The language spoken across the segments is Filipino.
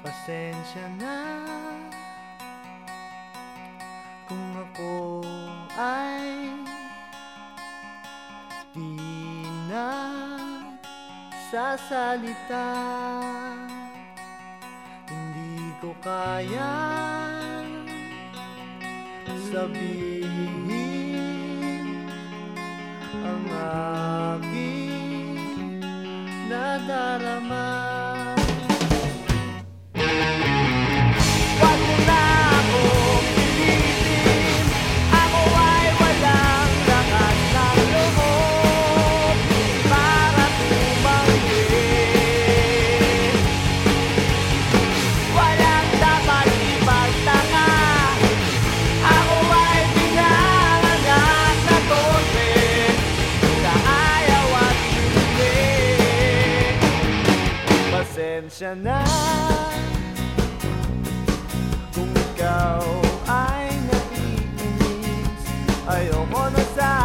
Pasensya na Kung ako ay Di na Sasalita. Hindi ko kaya Sabihin Ang aking Nadarama. pensa na Kung ikaw ay nabiginis Ayaw mo na sa'yo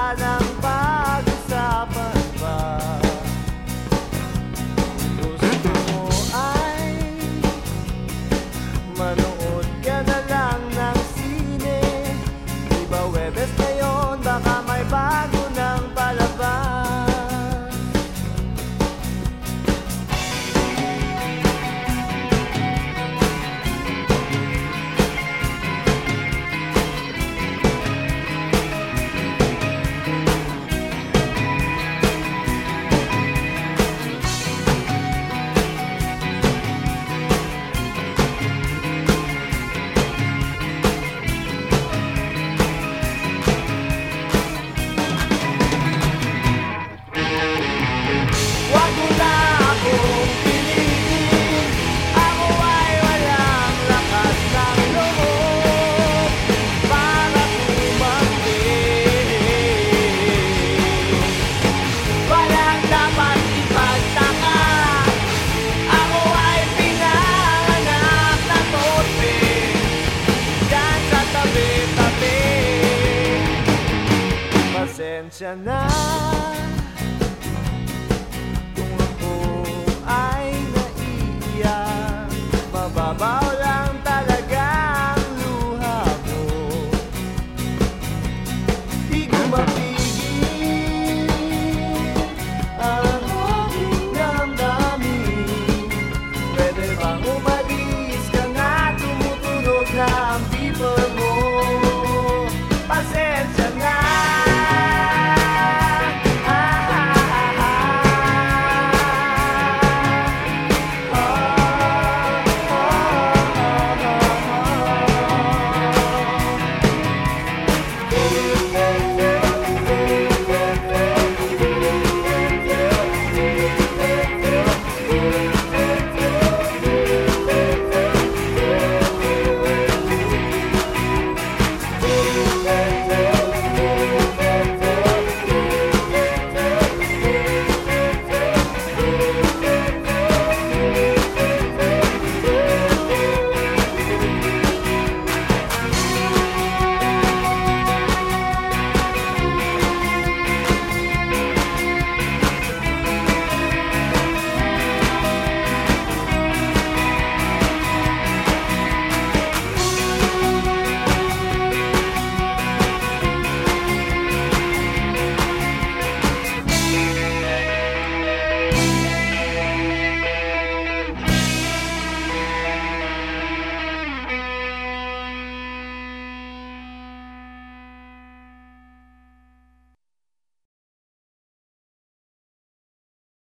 艰难。